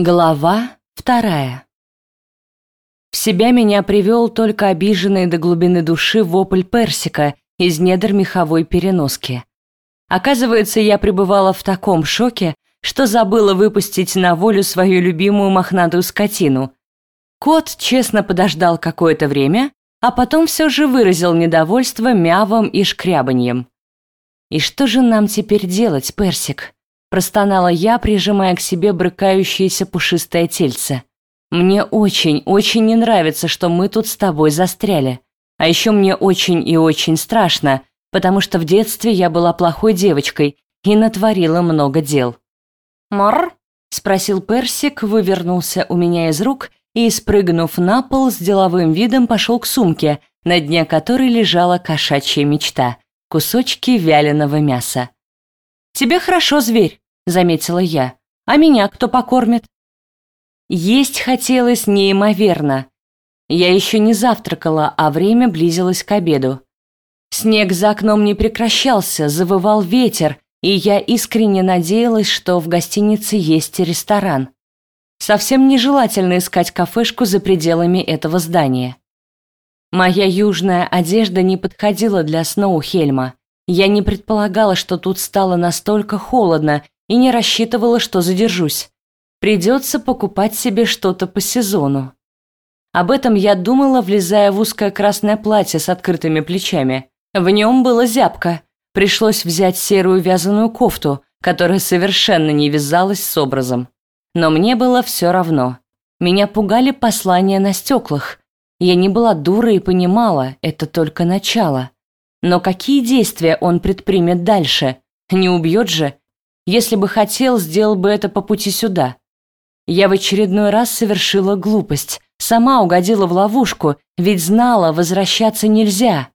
Глава вторая. В себя меня привел только обиженный до глубины души вопль персика из недр меховой переноски. Оказывается, я пребывала в таком шоке, что забыла выпустить на волю свою любимую мохнатую скотину. Кот честно подождал какое-то время, а потом все же выразил недовольство мявом и шкрябаньем. «И что же нам теперь делать, персик?» Простонала я, прижимая к себе брыкающееся пушистое тельце. Мне очень, очень не нравится, что мы тут с тобой застряли. А еще мне очень и очень страшно, потому что в детстве я была плохой девочкой и натворила много дел. «Мор?» — спросил Персик, вывернулся у меня из рук и, спрыгнув на пол, с деловым видом пошел к сумке, на дне которой лежала кошачья мечта — кусочки вяленого мяса. «Тебе хорошо, зверь», — заметила я. «А меня кто покормит?» Есть хотелось неимоверно. Я еще не завтракала, а время близилось к обеду. Снег за окном не прекращался, завывал ветер, и я искренне надеялась, что в гостинице есть ресторан. Совсем нежелательно искать кафешку за пределами этого здания. Моя южная одежда не подходила для Сноухельма. Я не предполагала, что тут стало настолько холодно и не рассчитывала, что задержусь. Придется покупать себе что-то по сезону. Об этом я думала, влезая в узкое красное платье с открытыми плечами. В нем было зябко. Пришлось взять серую вязаную кофту, которая совершенно не вязалась с образом. Но мне было все равно. Меня пугали послания на стеклах. Я не была дурой и понимала, это только начало. Но какие действия он предпримет дальше? Не убьет же? Если бы хотел, сделал бы это по пути сюда. Я в очередной раз совершила глупость. Сама угодила в ловушку, ведь знала, возвращаться нельзя.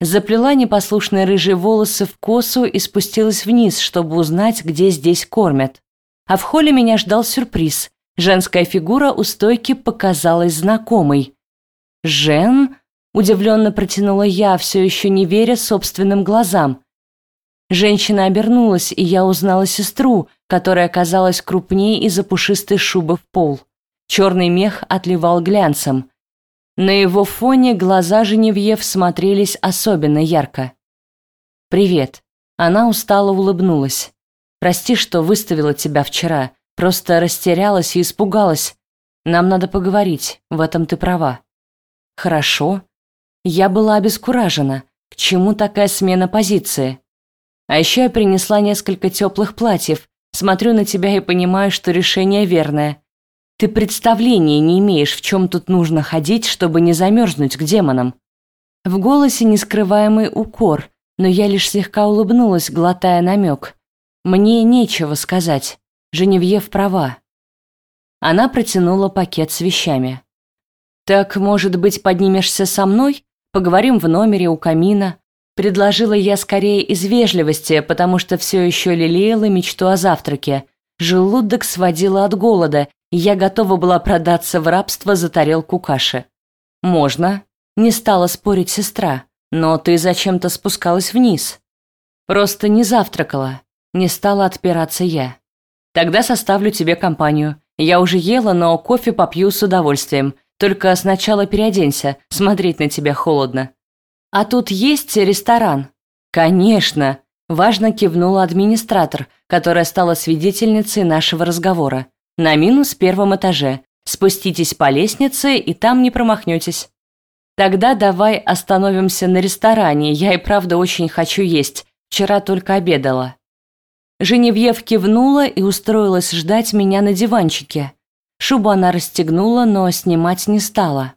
Заплела непослушные рыжие волосы в косу и спустилась вниз, чтобы узнать, где здесь кормят. А в холле меня ждал сюрприз. Женская фигура у стойки показалась знакомой. «Жен?» Удивленно протянула я, все еще не веря собственным глазам. Женщина обернулась, и я узнала сестру, которая оказалась крупнее из-за пушистой шубы в пол. Черный мех отливал глянцем. На его фоне глаза Женевьев смотрелись особенно ярко. «Привет». Она устало улыбнулась. «Прости, что выставила тебя вчера. Просто растерялась и испугалась. Нам надо поговорить, в этом ты права». «Хорошо», я была обескуражена. К чему такая смена позиции? А еще я принесла несколько теплых платьев. Смотрю на тебя и понимаю, что решение верное. Ты представления не имеешь, в чем тут нужно ходить, чтобы не замерзнуть к демонам. В голосе нескрываемый укор, но я лишь слегка улыбнулась, глотая намек. Мне нечего сказать. Женевьев права. Она протянула пакет с вещами. «Так, может быть, поднимешься со мной?» Поговорим в номере у камина. Предложила я скорее из вежливости, потому что все еще лелеяла мечту о завтраке. Желудок сводила от голода, и я готова была продаться в рабство за тарелку каши. «Можно», — не стала спорить сестра, «но ты зачем-то спускалась вниз». «Просто не завтракала», — не стала отпираться я. «Тогда составлю тебе компанию. Я уже ела, но кофе попью с удовольствием. Только сначала переоденься, смотреть на тебя холодно. А тут есть ресторан? Конечно, важно кивнула администратор, которая стала свидетельницей нашего разговора. На минус первом этаже. Спуститесь по лестнице, и там не промахнетесь. Тогда давай остановимся на ресторане. Я и правда очень хочу есть. Вчера только обедала. Женевьев кивнула и устроилась ждать меня на диванчике. Шубу она расстегнула, но снимать не стала.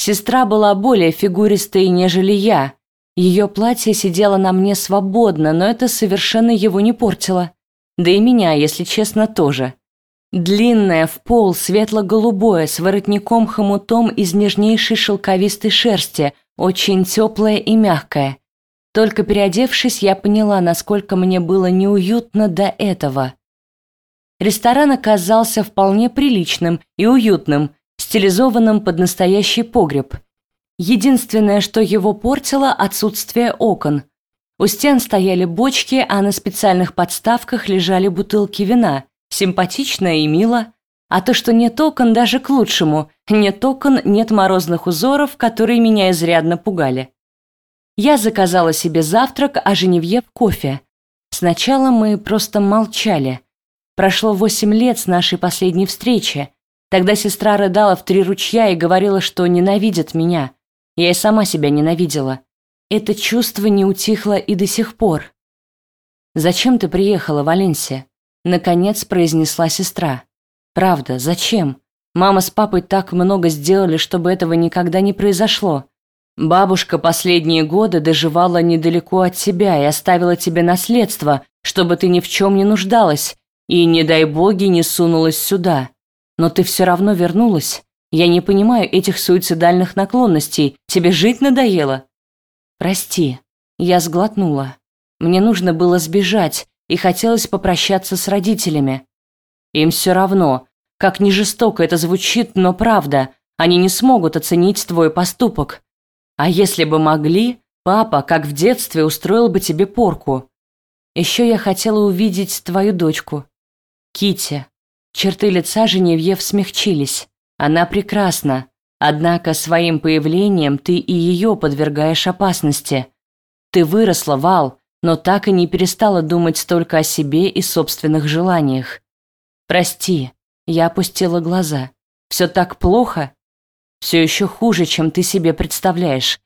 Сестра была более фигуристой, нежели я. Ее платье сидело на мне свободно, но это совершенно его не портило. Да и меня, если честно, тоже. Длинное, в пол, светло-голубое, с воротником-хомутом из нежнейшей шелковистой шерсти, очень теплое и мягкое. Только переодевшись, я поняла, насколько мне было неуютно до этого. Ресторан оказался вполне приличным и уютным, стилизованным под настоящий погреб. Единственное, что его портило – отсутствие окон. У стен стояли бочки, а на специальных подставках лежали бутылки вина, Симпатично и мило. А то, что нет окон, даже к лучшему. Нет окон, нет морозных узоров, которые меня изрядно пугали. Я заказала себе завтрак, а Женевьев кофе. Сначала мы просто молчали. Прошло восемь лет с нашей последней встречи. Тогда сестра рыдала в три ручья и говорила, что ненавидит меня. Я и сама себя ненавидела. Это чувство не утихло и до сих пор. «Зачем ты приехала, Валенсия?» Наконец произнесла сестра. «Правда, зачем? Мама с папой так много сделали, чтобы этого никогда не произошло. Бабушка последние годы доживала недалеко от тебя и оставила тебе наследство, чтобы ты ни в чем не нуждалась, и, не дай боги, не сунулась сюда. Но ты все равно вернулась. Я не понимаю этих суицидальных наклонностей. Тебе жить надоело?» «Прости». Я сглотнула. Мне нужно было сбежать, и хотелось попрощаться с родителями. Им все равно, как ни жестоко это звучит, но правда, они не смогут оценить твой поступок. А если бы могли, папа, как в детстве, устроил бы тебе порку. Еще я хотела увидеть твою дочку. Кити. Черты лица Женевьев смягчились. Она прекрасна. Однако своим появлением ты и ее подвергаешь опасности. Ты выросла, Вал, но так и не перестала думать только о себе и собственных желаниях. Прости, я опустила глаза. Все так плохо? Все еще хуже, чем ты себе представляешь.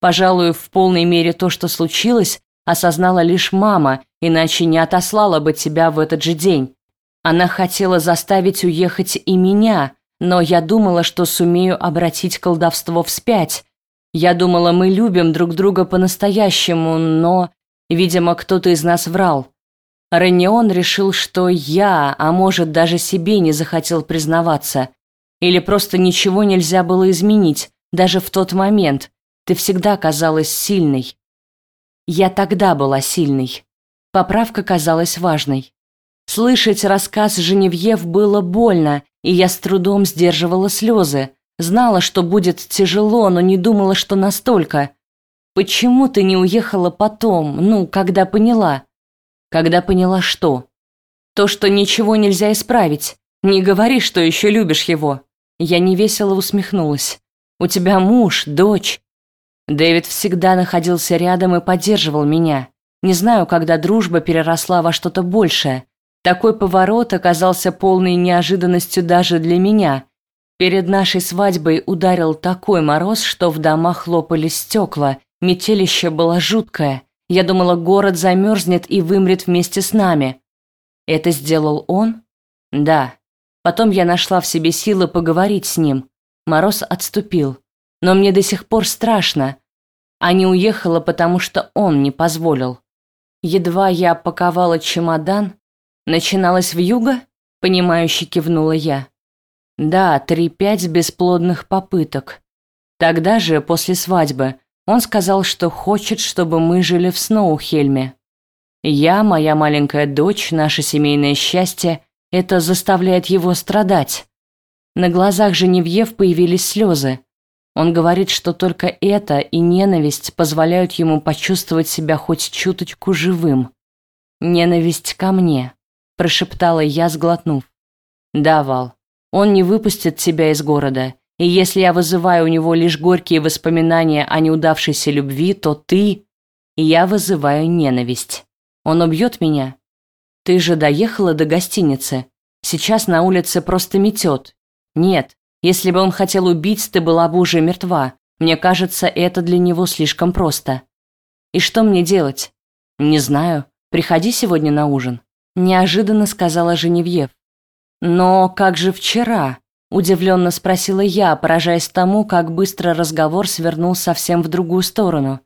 Пожалуй, в полной мере то, что случилось, осознала лишь мама, иначе не отослала бы тебя в этот же день. Она хотела заставить уехать и меня, но я думала, что сумею обратить колдовство вспять. Я думала, мы любим друг друга по-настоящему, но, видимо, кто-то из нас врал. Ренион решил, что я, а может, даже себе не захотел признаваться. Или просто ничего нельзя было изменить, даже в тот момент. Ты всегда казалась сильной. Я тогда была сильной. Поправка казалась важной. Слышать рассказ Женевьев было больно, и я с трудом сдерживала слезы. Знала, что будет тяжело, но не думала, что настолько. Почему ты не уехала потом, ну, когда поняла? Когда поняла что? То, что ничего нельзя исправить. Не говори, что еще любишь его. Я невесело усмехнулась. «У тебя муж, дочь». Дэвид всегда находился рядом и поддерживал меня. Не знаю, когда дружба переросла во что-то большее. Такой поворот оказался полной неожиданностью даже для меня. Перед нашей свадьбой ударил такой мороз, что в домах хлопали стекла. Метелище было жуткое. Я думала, город замерзнет и вымрет вместе с нами. Это сделал он? Да. Потом я нашла в себе силы поговорить с ним. Мороз отступил. Но мне до сих пор страшно. А не уехала, потому что он не позволил. Едва я паковала чемодан, начиналась в юго, понимающе кивнула я. Да, три-пять бесплодных попыток. Тогда же, после свадьбы, он сказал, что хочет, чтобы мы жили в Сноухельме. Я, моя маленькая дочь, наше семейное счастье это заставляет его страдать. На глазах Женевьев появились слезы. Он говорит, что только это и ненависть позволяют ему почувствовать себя хоть чуточку живым. «Ненависть ко мне», – прошептала я, сглотнув. «Да, Вал, он не выпустит тебя из города, и если я вызываю у него лишь горькие воспоминания о неудавшейся любви, то ты...» Я вызываю ненависть. Он убьет меня? Ты же доехала до гостиницы. Сейчас на улице просто метет. Нет, если бы он хотел убить, ты была бы уже мертва. Мне кажется, это для него слишком просто. И что мне делать? Не знаю. Приходи сегодня на ужин. Неожиданно сказала Женевьев. Но как же вчера? Удивленно спросила я, поражаясь тому, как быстро разговор свернул совсем в другую сторону.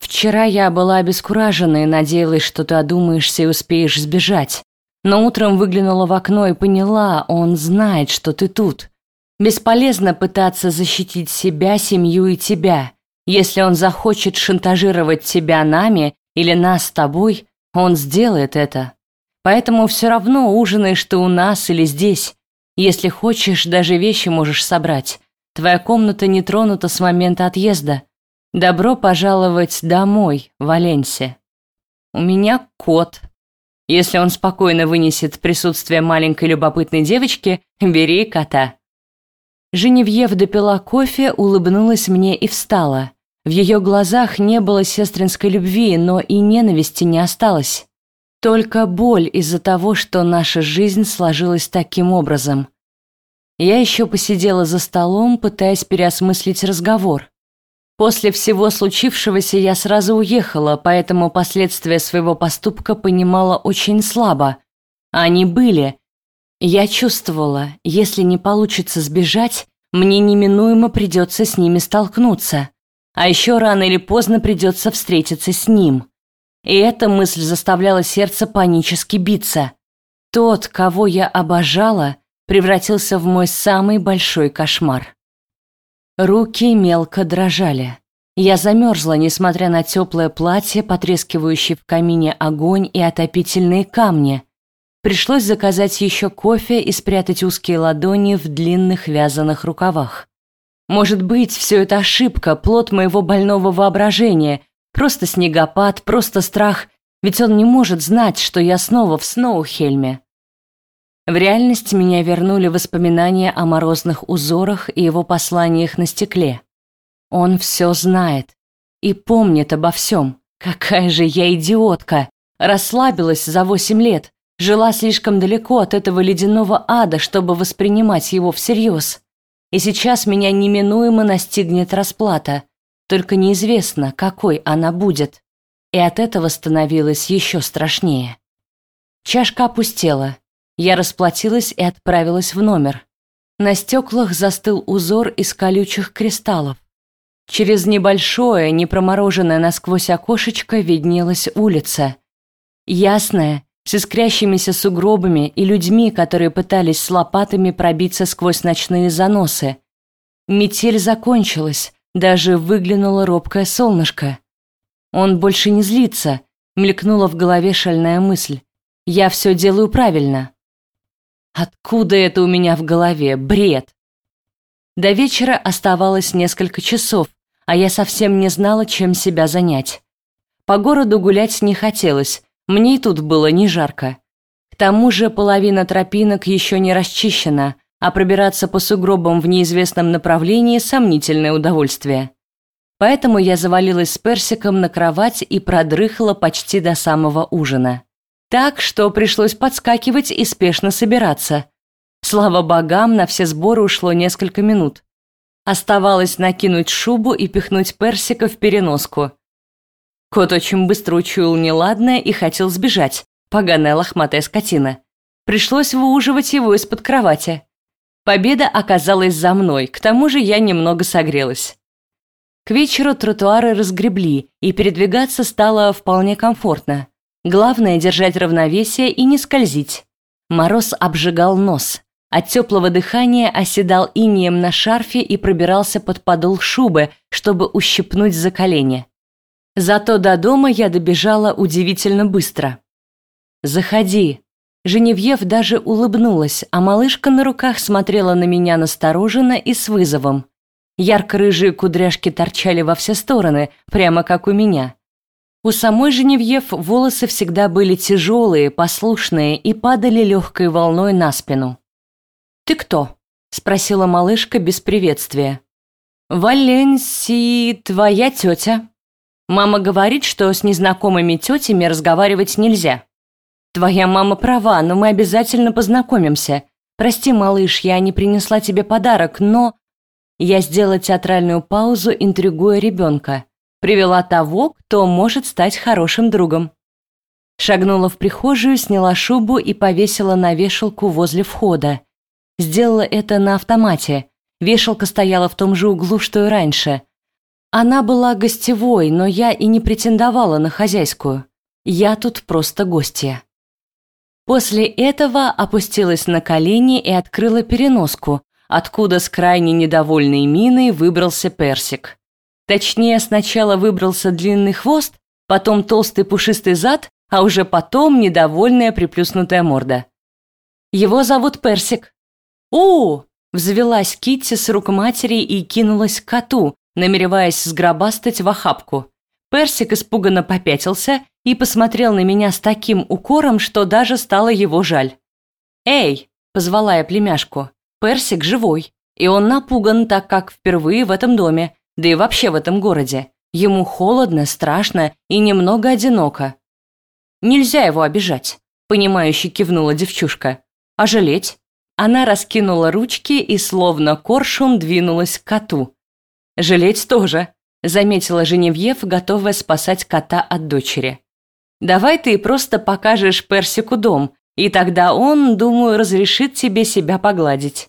Вчера я была обескуражена и надеялась, что ты одумаешься и успеешь сбежать. Но утром выглянула в окно и поняла, он знает, что ты тут. Бесполезно пытаться защитить себя, семью и тебя. Если он захочет шантажировать тебя нами или нас с тобой, он сделает это. Поэтому все равно ужинаешь ты у нас или здесь. Если хочешь, даже вещи можешь собрать. Твоя комната не тронута с момента отъезда. Добро пожаловать домой, Валенсия. У меня кот. Если он спокойно вынесет присутствие маленькой любопытной девочки, бери кота. Женевьев допила кофе, улыбнулась мне и встала. В ее глазах не было сестринской любви, но и ненависти не осталось. Только боль из-за того, что наша жизнь сложилась таким образом. Я еще посидела за столом, пытаясь переосмыслить разговор. После всего случившегося я сразу уехала, поэтому последствия своего поступка понимала очень слабо. Они были. Я чувствовала, если не получится сбежать, мне неминуемо придется с ними столкнуться. А еще рано или поздно придется встретиться с ним. И эта мысль заставляла сердце панически биться. Тот, кого я обожала, превратился в мой самый большой кошмар. Руки мелко дрожали. Я замерзла, несмотря на теплое платье, потрескивающий в камине огонь и отопительные камни. Пришлось заказать еще кофе и спрятать узкие ладони в длинных вязаных рукавах. Может быть, все это ошибка, плод моего больного воображения, просто снегопад, просто страх, ведь он не может знать, что я снова в Сноухельме. В реальность меня вернули воспоминания о морозных узорах и его посланиях на стекле. Он все знает и помнит обо всем. Какая же я идиотка! Расслабилась за восемь лет, жила слишком далеко от этого ледяного ада, чтобы воспринимать его всерьез. И сейчас меня неминуемо настигнет расплата, только неизвестно, какой она будет. И от этого становилось еще страшнее. Чашка опустела. Я расплатилась и отправилась в номер. На стеклах застыл узор из колючих кристаллов. Через небольшое, не промороженное насквозь окошечко виднелась улица. Ясная, с искрящимися сугробами и людьми, которые пытались с лопатами пробиться сквозь ночные заносы. Метель закончилась, даже выглянуло робкое солнышко. Он больше не злится, мелькнула в голове шальная мысль. Я все делаю правильно. Откуда это у меня в голове? Бред. До вечера оставалось несколько часов, а я совсем не знала, чем себя занять. По городу гулять не хотелось, мне и тут было не жарко. К тому же половина тропинок еще не расчищена, а пробираться по сугробам в неизвестном направлении – сомнительное удовольствие. Поэтому я завалилась с персиком на кровать и продрыхла почти до самого ужина. Так что пришлось подскакивать и спешно собираться. Слава богам, на все сборы ушло несколько минут. Оставалось накинуть шубу и пихнуть персика в переноску. Кот очень быстро учуял неладное и хотел сбежать, поганая лохматая скотина. Пришлось выуживать его из-под кровати. Победа оказалась за мной, к тому же я немного согрелась. К вечеру тротуары разгребли, и передвигаться стало вполне комфортно. Главное – держать равновесие и не скользить. Мороз обжигал нос. От теплого дыхания оседал инеем на шарфе и пробирался под подол шубы, чтобы ущипнуть за колени. Зато до дома я добежала удивительно быстро. «Заходи». Женевьев даже улыбнулась, а малышка на руках смотрела на меня настороженно и с вызовом. Ярко-рыжие кудряшки торчали во все стороны, прямо как у меня. У самой Женевьев волосы всегда были тяжелые, послушные и падали легкой волной на спину. «Ты кто?» – спросила малышка без приветствия. «Валенси, твоя тетя. Мама говорит, что с незнакомыми тетями разговаривать нельзя. Твоя мама права, но мы обязательно познакомимся. Прости, малыш, я не принесла тебе подарок, но...» Я сделала театральную паузу, интригуя ребенка привела того, кто может стать хорошим другом. Шагнула в прихожую, сняла шубу и повесила на вешалку возле входа. Сделала это на автомате. Вешалка стояла в том же углу, что и раньше. Она была гостевой, но я и не претендовала на хозяйскую. Я тут просто гостья. После этого опустилась на колени и открыла переноску, откуда с крайне недовольной миной выбрался персик. Точнее, сначала выбрался длинный хвост, потом толстый пушистый зад, а уже потом недовольная приплюснутая морда. Его зовут Персик. «У!» – взвелась Китти с рук матери и кинулась к коту, намереваясь сгробастать в охапку. Персик испуганно попятился и посмотрел на меня с таким укором, что даже стало его жаль. «Эй!» – позвала я племяшку. «Персик живой, и он напуган, так как впервые в этом доме, да и вообще в этом городе. Ему холодно, страшно и немного одиноко. Нельзя его обижать, понимающе кивнула девчушка. А жалеть? Она раскинула ручки и словно коршун двинулась к коту. Жалеть тоже, заметила Женевьев, готовая спасать кота от дочери. Давай ты просто покажешь Персику дом, и тогда он, думаю, разрешит тебе себя погладить.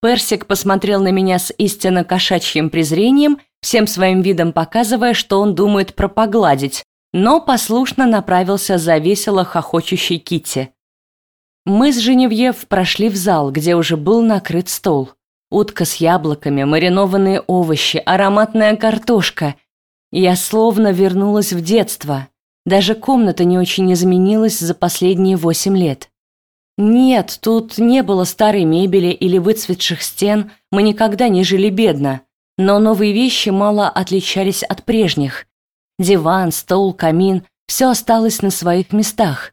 Персик посмотрел на меня с истинно кошачьим презрением, всем своим видом показывая, что он думает про погладить, но послушно направился за весело хохочущей Кити. Мы с Женевьев прошли в зал, где уже был накрыт стол. Утка с яблоками, маринованные овощи, ароматная картошка. Я словно вернулась в детство. Даже комната не очень изменилась за последние восемь лет. Нет, тут не было старой мебели или выцветших стен, мы никогда не жили бедно. Но новые вещи мало отличались от прежних. Диван, стол, камин – все осталось на своих местах.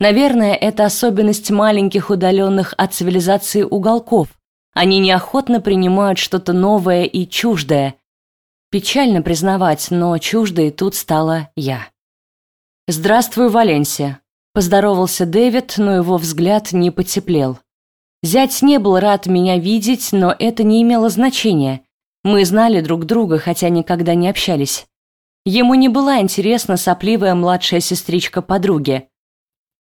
Наверное, это особенность маленьких удаленных от цивилизации уголков. Они неохотно принимают что-то новое и чуждое. Печально признавать, но чуждой тут стала я. «Здравствуй, Валенсия», – поздоровался Дэвид, но его взгляд не потеплел. Зять не был рад меня видеть, но это не имело значения. Мы знали друг друга, хотя никогда не общались. Ему не была интересна сопливая младшая сестричка подруги.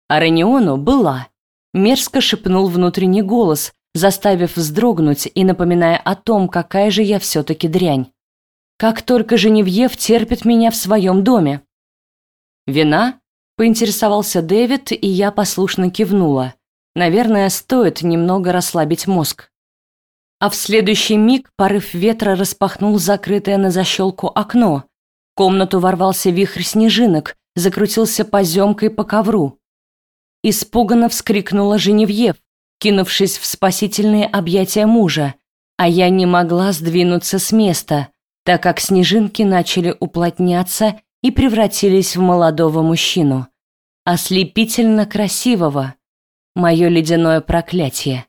А Раниону была. Мерзко шепнул внутренний голос, заставив вздрогнуть и напоминая о том, какая же я все-таки дрянь. Как только Женевьев терпит меня в своем доме. «Вина?» – поинтересовался Дэвид, и я послушно кивнула. Наверное, стоит немного расслабить мозг. А в следующий миг порыв ветра распахнул закрытое на защелку окно, в комнату ворвался вихрь снежинок, закрутился поземкой по ковру. Испуганно вскрикнула Женевьев, кинувшись в спасительные объятия мужа, а я не могла сдвинуться с места, так как снежинки начали уплотняться и превратились в молодого мужчину. Ослепительно красивого. Мое ледяное проклятие.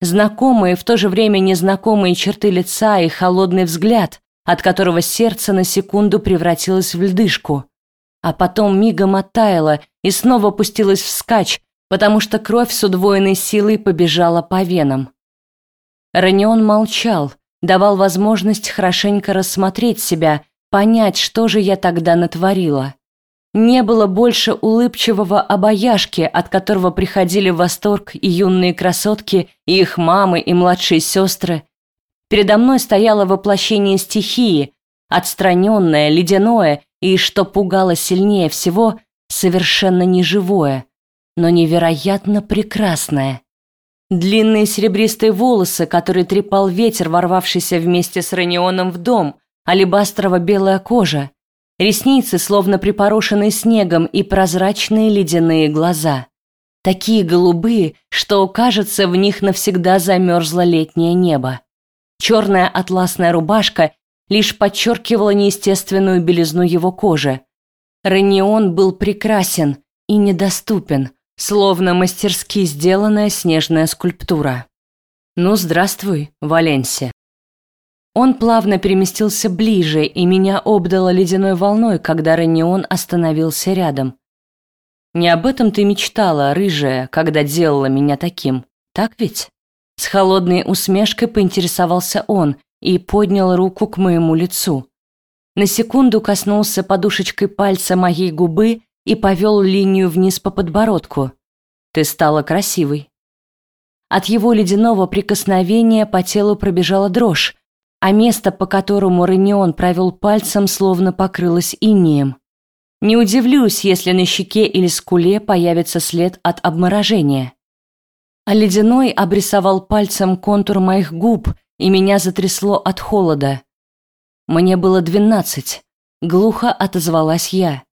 Знакомые, в то же время незнакомые черты лица и холодный взгляд, от которого сердце на секунду превратилось в льдышку, а потом мигом оттаяло и снова пустилось вскачь, потому что кровь с удвоенной силой побежала по венам. Ранион молчал, давал возможность хорошенько рассмотреть себя, понять, что же я тогда натворила. Не было больше улыбчивого обаяшки, от которого приходили в восторг и юные красотки, и их мамы, и младшие сестры. Передо мной стояло воплощение стихии, отстраненное, ледяное и, что пугало сильнее всего, совершенно неживое, но невероятно прекрасное. Длинные серебристые волосы, которые трепал ветер, ворвавшийся вместе с Ранионом в дом, алебастрово-белая кожа, ресницы, словно припорошенные снегом, и прозрачные ледяные глаза. Такие голубые, что, кажется, в них навсегда замерзло летнее небо. Черная атласная рубашка лишь подчеркивала неестественную белизну его кожи. Ренион был прекрасен и недоступен, словно мастерски сделанная снежная скульптура. «Ну, здравствуй, Валенсия». Он плавно переместился ближе, и меня обдало ледяной волной, когда Ренион остановился рядом. «Не об этом ты мечтала, рыжая, когда делала меня таким, так ведь?» С холодной усмешкой поинтересовался он и поднял руку к моему лицу. На секунду коснулся подушечкой пальца моей губы и повел линию вниз по подбородку. Ты стала красивой. От его ледяного прикосновения по телу пробежала дрожь, а место, по которому Ренион провел пальцем, словно покрылось инеем. Не удивлюсь, если на щеке или скуле появится след от обморожения а ледяной обрисовал пальцем контур моих губ, и меня затрясло от холода. Мне было двенадцать. Глухо отозвалась я.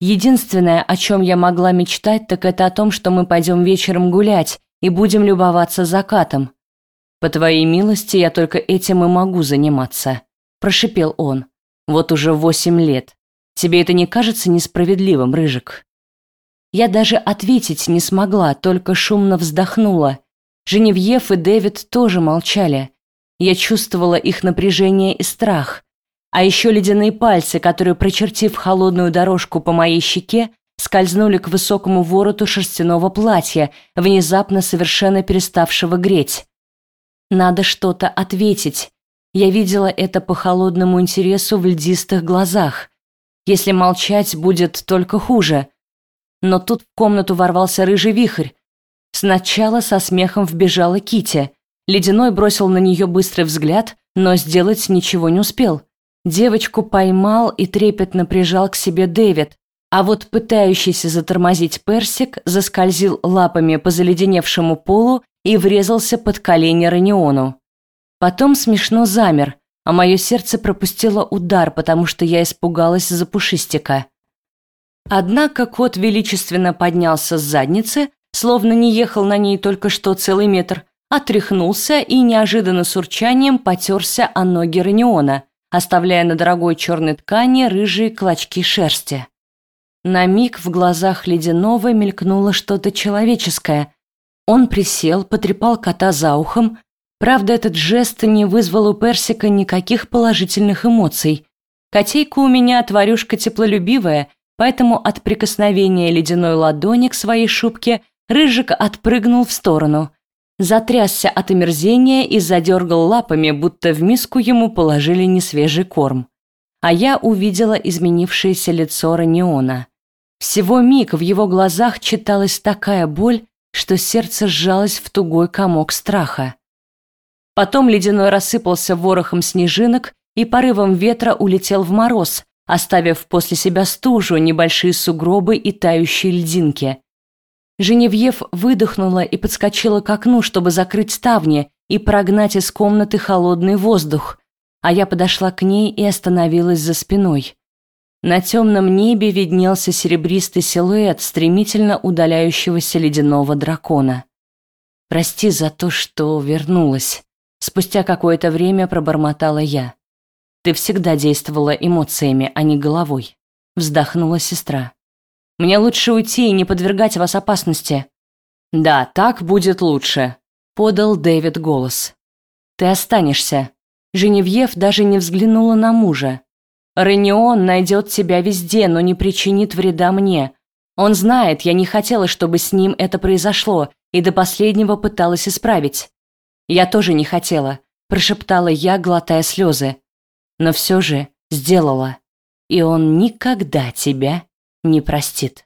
Единственное, о чем я могла мечтать, так это о том, что мы пойдем вечером гулять и будем любоваться закатом. По твоей милости, я только этим и могу заниматься, прошипел он. Вот уже восемь лет. Тебе это не кажется несправедливым, Рыжик?» Я даже ответить не смогла, только шумно вздохнула. Женевьев и Дэвид тоже молчали. Я чувствовала их напряжение и страх. А еще ледяные пальцы, которые, прочертив холодную дорожку по моей щеке, скользнули к высокому вороту шерстяного платья, внезапно совершенно переставшего греть. Надо что-то ответить. Я видела это по холодному интересу в льдистых глазах. Если молчать, будет только хуже. Но тут в комнату ворвался рыжий вихрь. Сначала со смехом вбежала Кити. Ледяной бросил на нее быстрый взгляд, но сделать ничего не успел. Девочку поймал и трепетно прижал к себе Дэвид, а вот пытающийся затормозить Персик заскользил лапами по заледеневшему полу и врезался под колени Раниону. Потом смешно замер, а мое сердце пропустило удар, потому что я испугалась за пушистика. Однако кот величественно поднялся с задницы, словно не ехал на ней только что целый метр, отряхнулся и неожиданно с урчанием потерся о ноги Раниона, оставляя на дорогой черной ткани рыжие клочки шерсти. На миг в глазах Ледяного мелькнуло что-то человеческое. Он присел, потрепал кота за ухом. Правда, этот жест не вызвал у Персика никаких положительных эмоций. Котейка у меня тварюшка теплолюбивая, поэтому от прикосновения ледяной ладони к своей шубке Рыжик отпрыгнул в сторону, затрясся от омерзения и задергал лапами, будто в миску ему положили несвежий корм. А я увидела изменившееся лицо Раниона. Всего миг в его глазах читалась такая боль, что сердце сжалось в тугой комок страха. Потом ледяной рассыпался ворохом снежинок и порывом ветра улетел в мороз, оставив после себя стужу, небольшие сугробы и тающие льдинки. Женевьев выдохнула и подскочила к окну, чтобы закрыть ставни и прогнать из комнаты холодный воздух, а я подошла к ней и остановилась за спиной. На темном небе виднелся серебристый силуэт стремительно удаляющегося ледяного дракона. «Прости за то, что вернулась», — спустя какое-то время пробормотала я. «Ты всегда действовала эмоциями, а не головой», — вздохнула сестра. Мне лучше уйти и не подвергать вас опасности». «Да, так будет лучше», — подал Дэвид голос. «Ты останешься». Женевьев даже не взглянула на мужа. «Ренион найдет тебя везде, но не причинит вреда мне. Он знает, я не хотела, чтобы с ним это произошло, и до последнего пыталась исправить. Я тоже не хотела», — прошептала я, глотая слезы. «Но все же сделала. И он никогда тебя не простит.